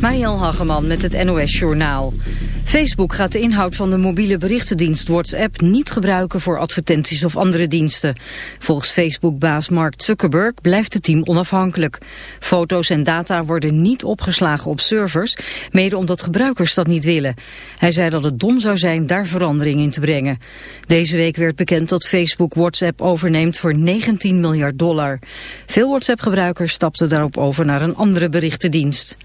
Mariel Hageman met het NOS Journaal. Facebook gaat de inhoud van de mobiele berichtendienst WhatsApp niet gebruiken voor advertenties of andere diensten. Volgens Facebook-baas Mark Zuckerberg blijft het team onafhankelijk. Foto's en data worden niet opgeslagen op servers, mede omdat gebruikers dat niet willen. Hij zei dat het dom zou zijn daar verandering in te brengen. Deze week werd bekend dat Facebook WhatsApp overneemt voor 19 miljard dollar. Veel WhatsApp-gebruikers stapten daarop over naar een andere berichtendienst.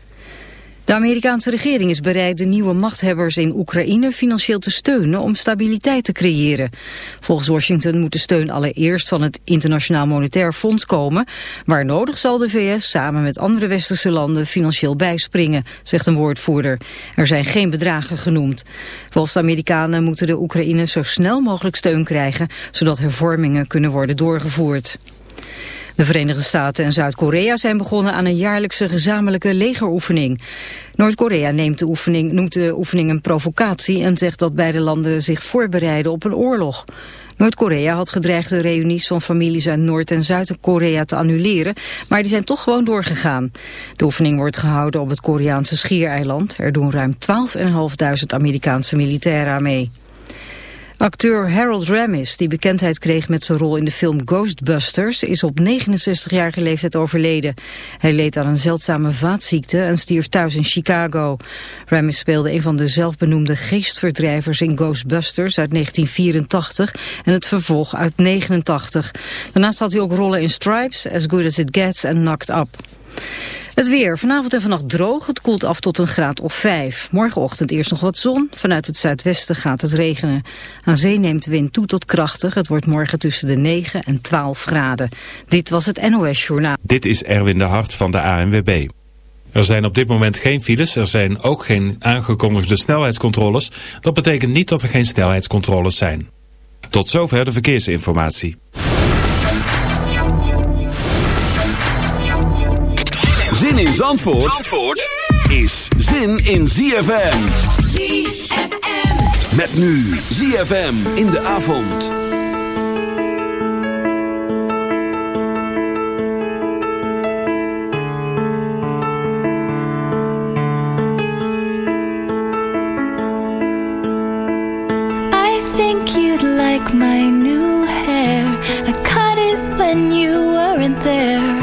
De Amerikaanse regering is bereid de nieuwe machthebbers in Oekraïne financieel te steunen om stabiliteit te creëren. Volgens Washington moet de steun allereerst van het Internationaal Monetair Fonds komen. Waar nodig zal de VS samen met andere westerse landen financieel bijspringen, zegt een woordvoerder. Er zijn geen bedragen genoemd. Volgens de Amerikanen moeten de Oekraïne zo snel mogelijk steun krijgen, zodat hervormingen kunnen worden doorgevoerd. De Verenigde Staten en Zuid-Korea zijn begonnen aan een jaarlijkse gezamenlijke legeroefening. Noord-Korea neemt de oefening, noemt de oefening een provocatie en zegt dat beide landen zich voorbereiden op een oorlog. Noord-Korea had gedreigd de reunies van families uit Noord- en Zuid-Korea te annuleren, maar die zijn toch gewoon doorgegaan. De oefening wordt gehouden op het Koreaanse schiereiland. Er doen ruim 12.500 Amerikaanse militairen mee. Acteur Harold Ramis, die bekendheid kreeg met zijn rol in de film Ghostbusters, is op 69-jarige leeftijd overleden. Hij leed aan een zeldzame vaatziekte en stierf thuis in Chicago. Ramis speelde een van de zelfbenoemde geestverdrijvers in Ghostbusters uit 1984 en het vervolg uit 89. Daarnaast had hij ook rollen in Stripes, As Good As It Gets en Knocked Up. Het weer. Vanavond en vannacht droog. Het koelt af tot een graad of 5. Morgenochtend eerst nog wat zon. Vanuit het zuidwesten gaat het regenen. Aan zee neemt de wind toe tot krachtig. Het wordt morgen tussen de 9 en 12 graden. Dit was het NOS Journaal. Dit is Erwin de Hart van de ANWB. Er zijn op dit moment geen files. Er zijn ook geen aangekondigde snelheidscontroles. Dat betekent niet dat er geen snelheidscontroles zijn. Tot zover de verkeersinformatie. In Zandvoort, Zandvoort is zin in ZFM. ZFM. Met nu ZFM in de avond. I think you'd like my new hair. I cut it when you weren't there.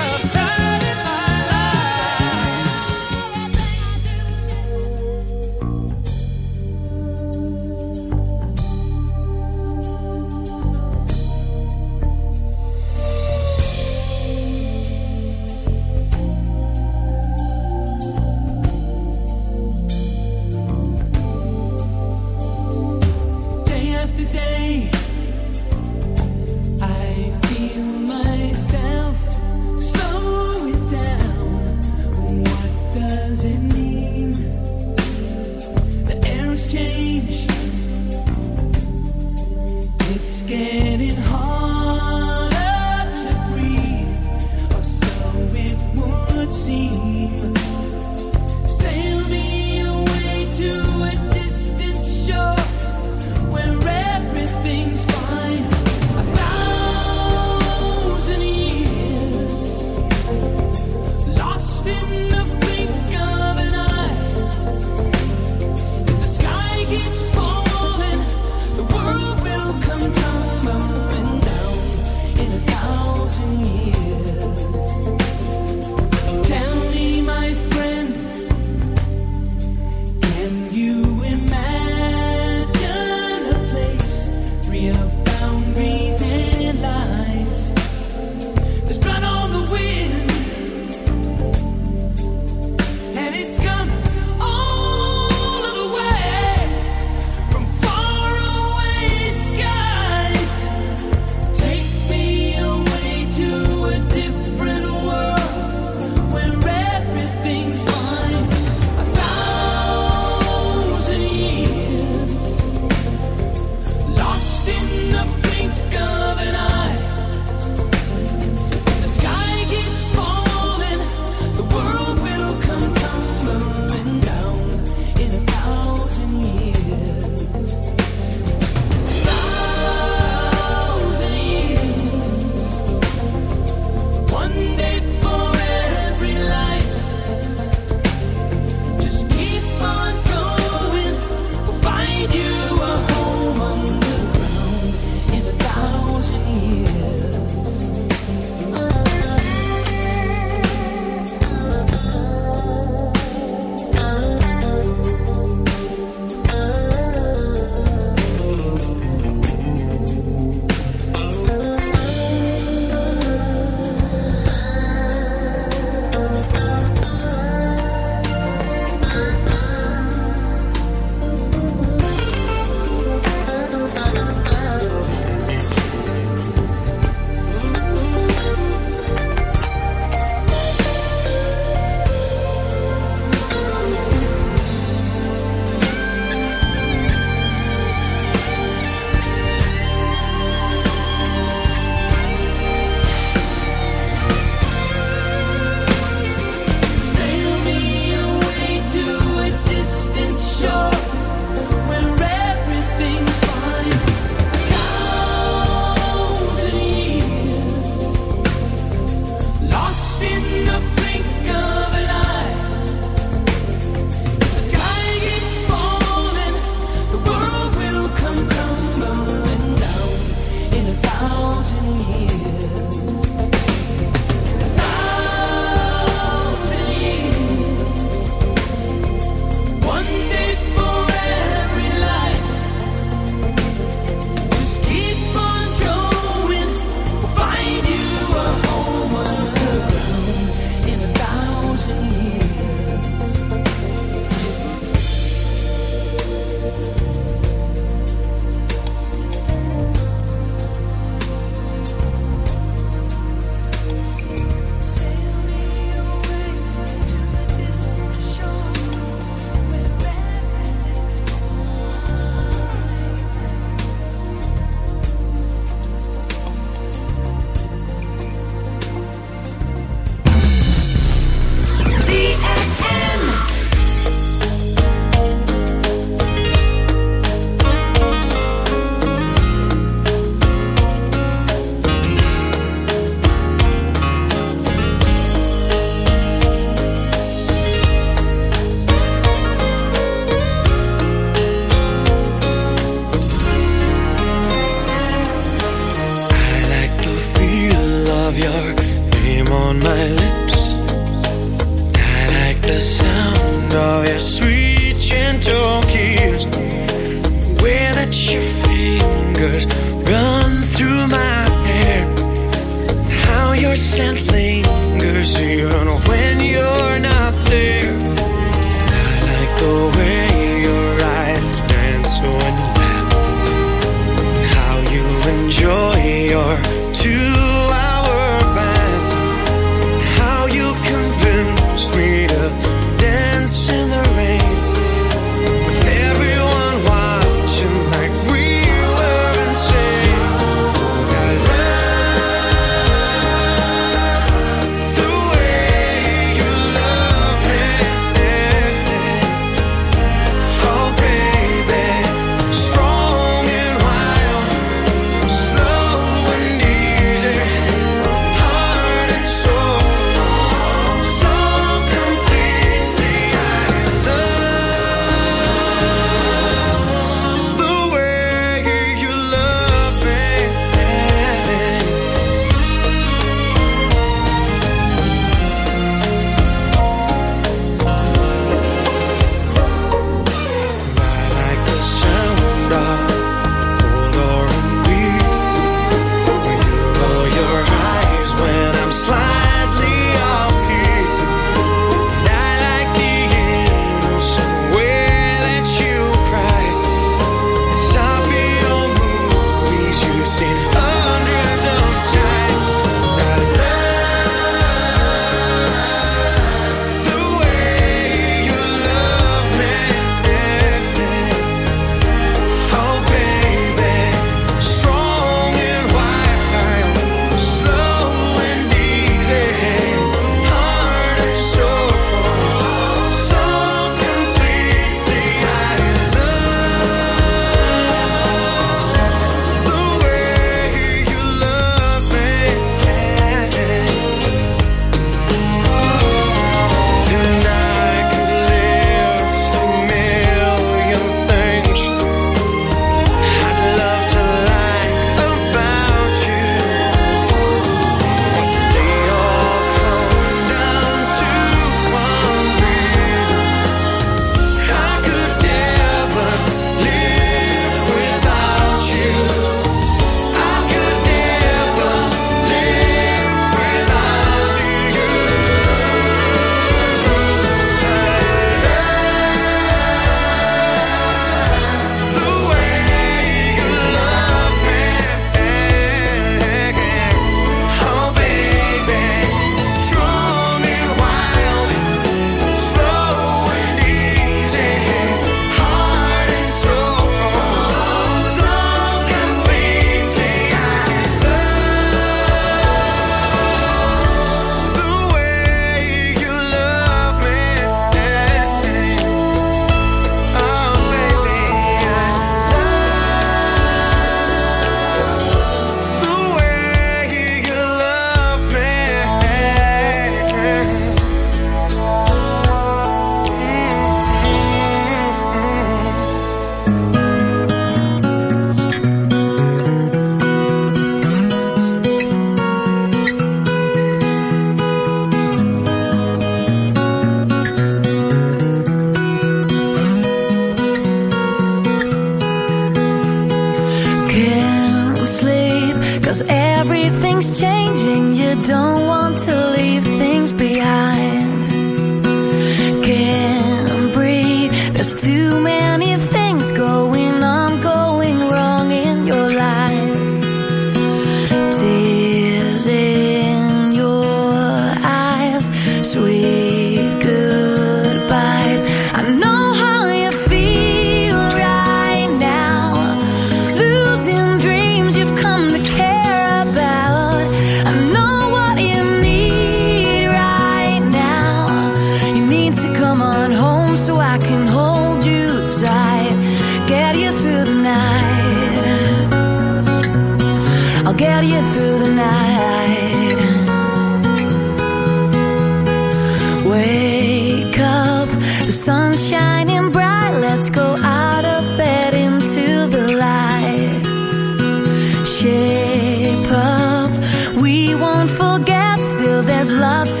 lots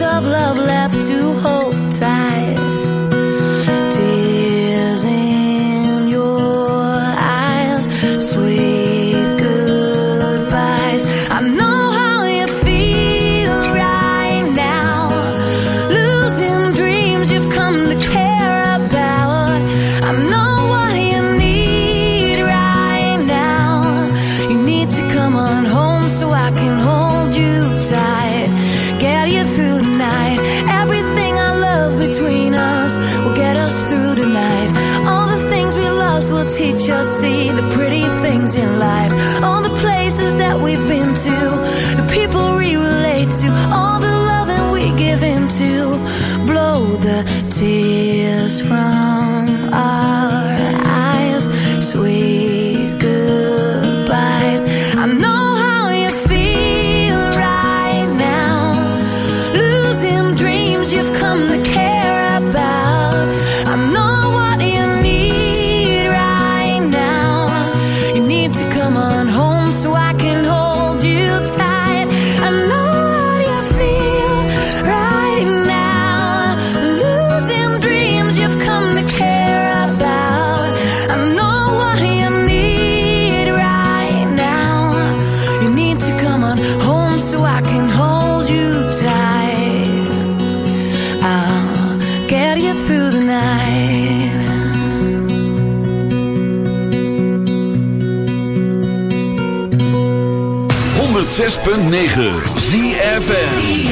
106.9 FM.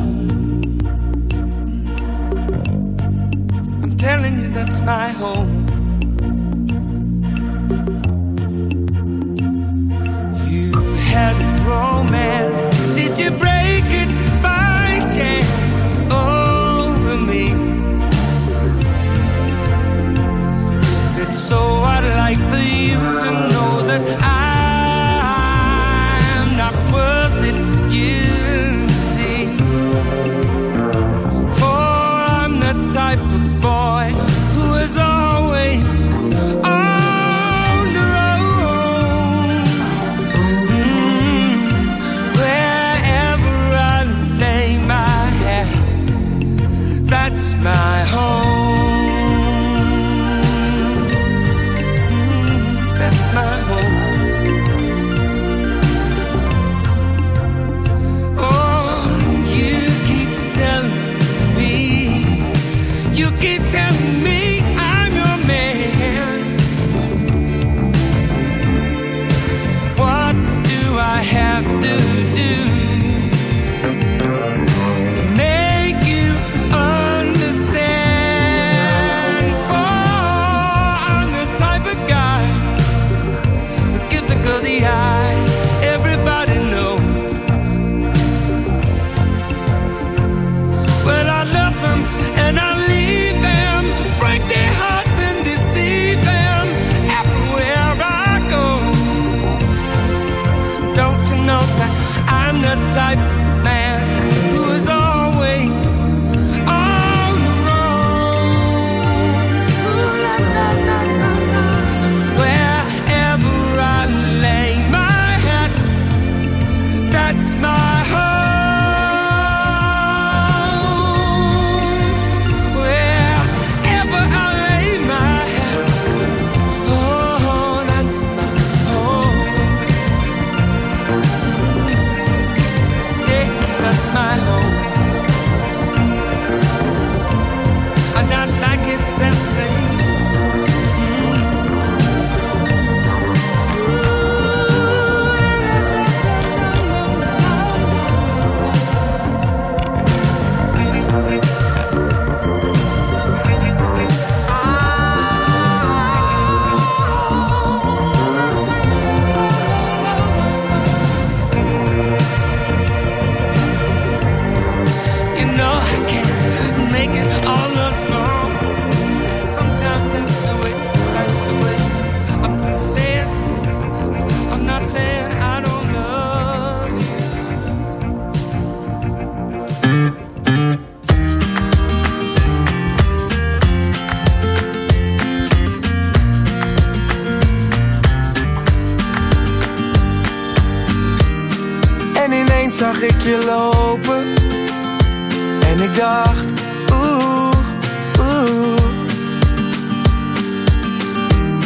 that's my home. You had romance, did you break it?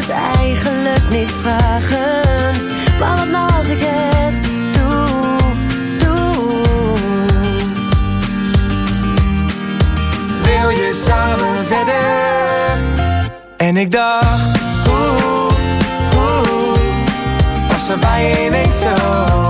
het eigenlijk niet vragen. Maar wat nou als ik het doe, doe. Wil je samen verder? En ik dacht, hoe, hoe was er bij je zo?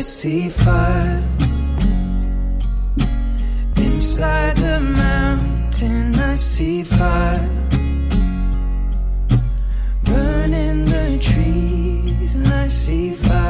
I see fire inside the mountain. I see fire burning the trees, I see fire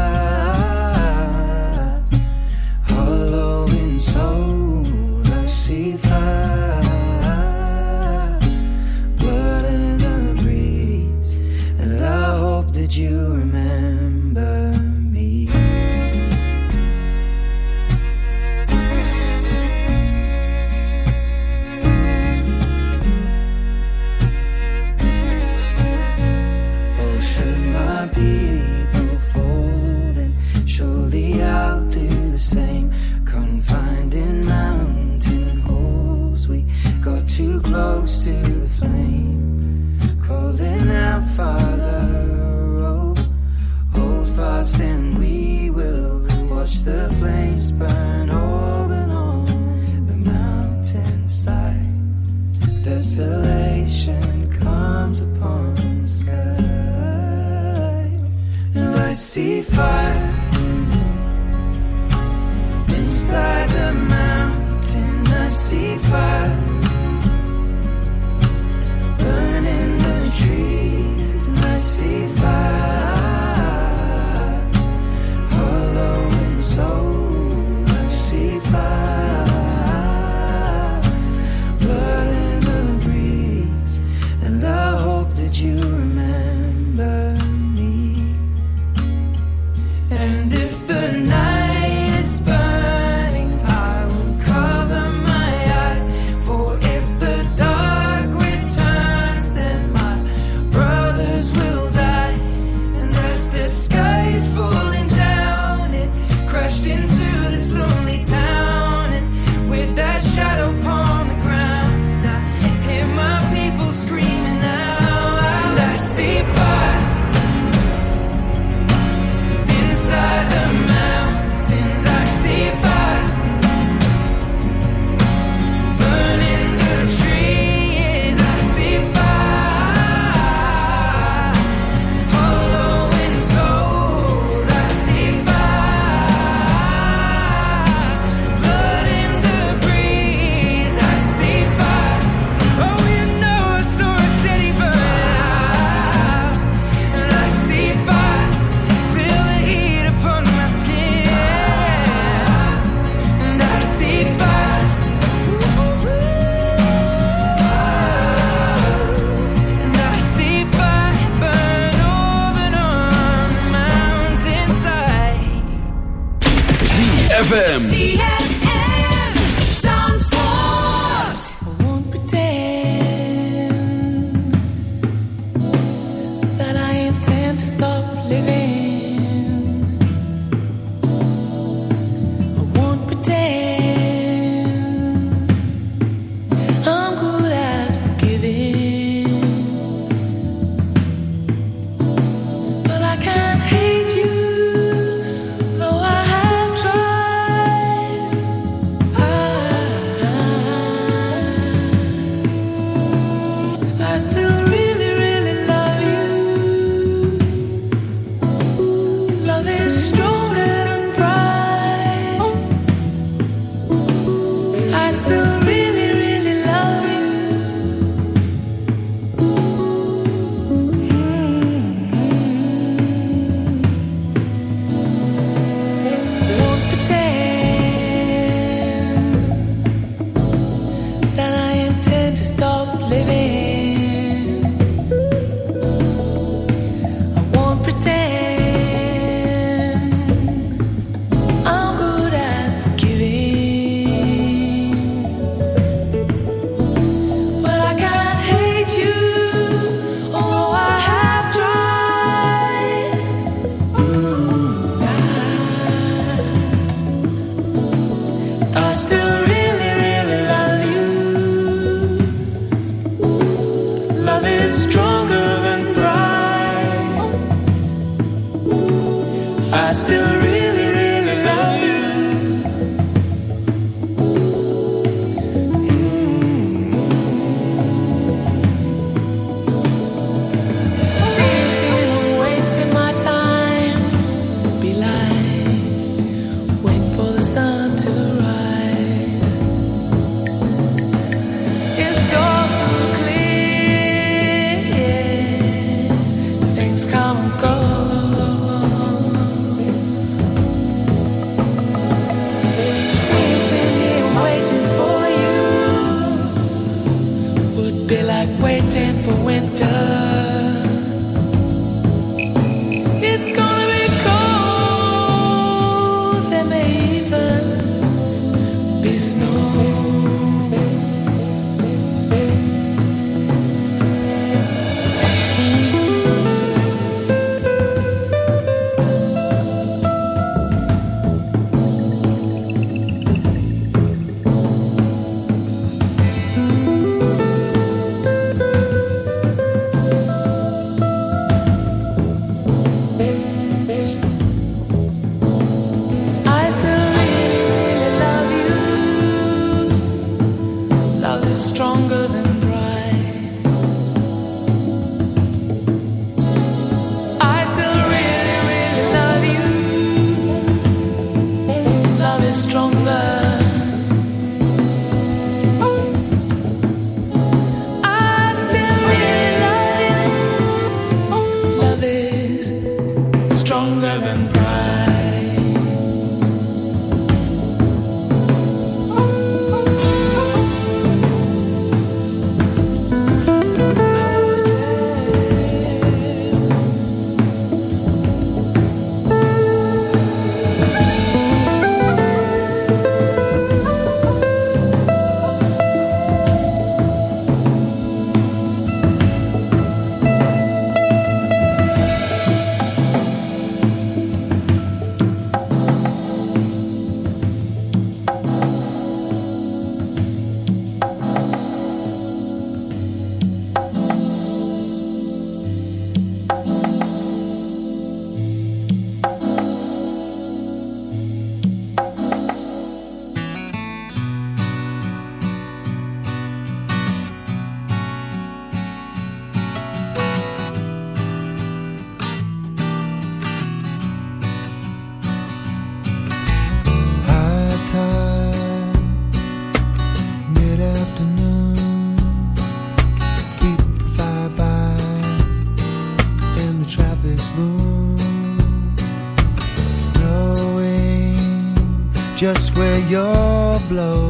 you're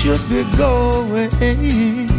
should be going.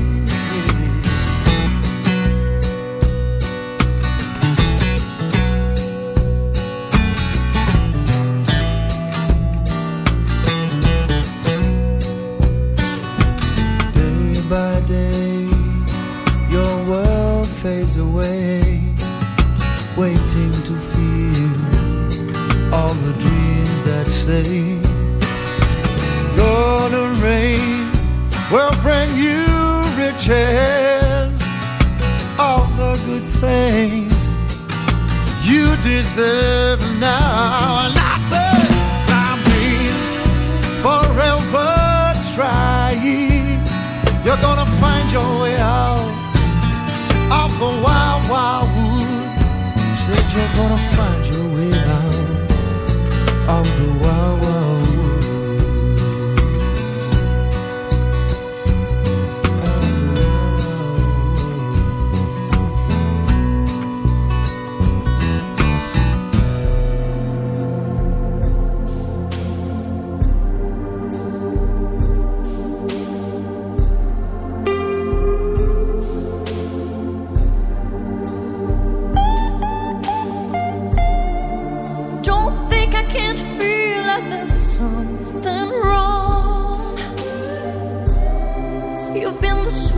Riches, all the good things you deserve now. And I I'm being forever trying. You're gonna find your way out of the wild, wild wood. Said you're gonna find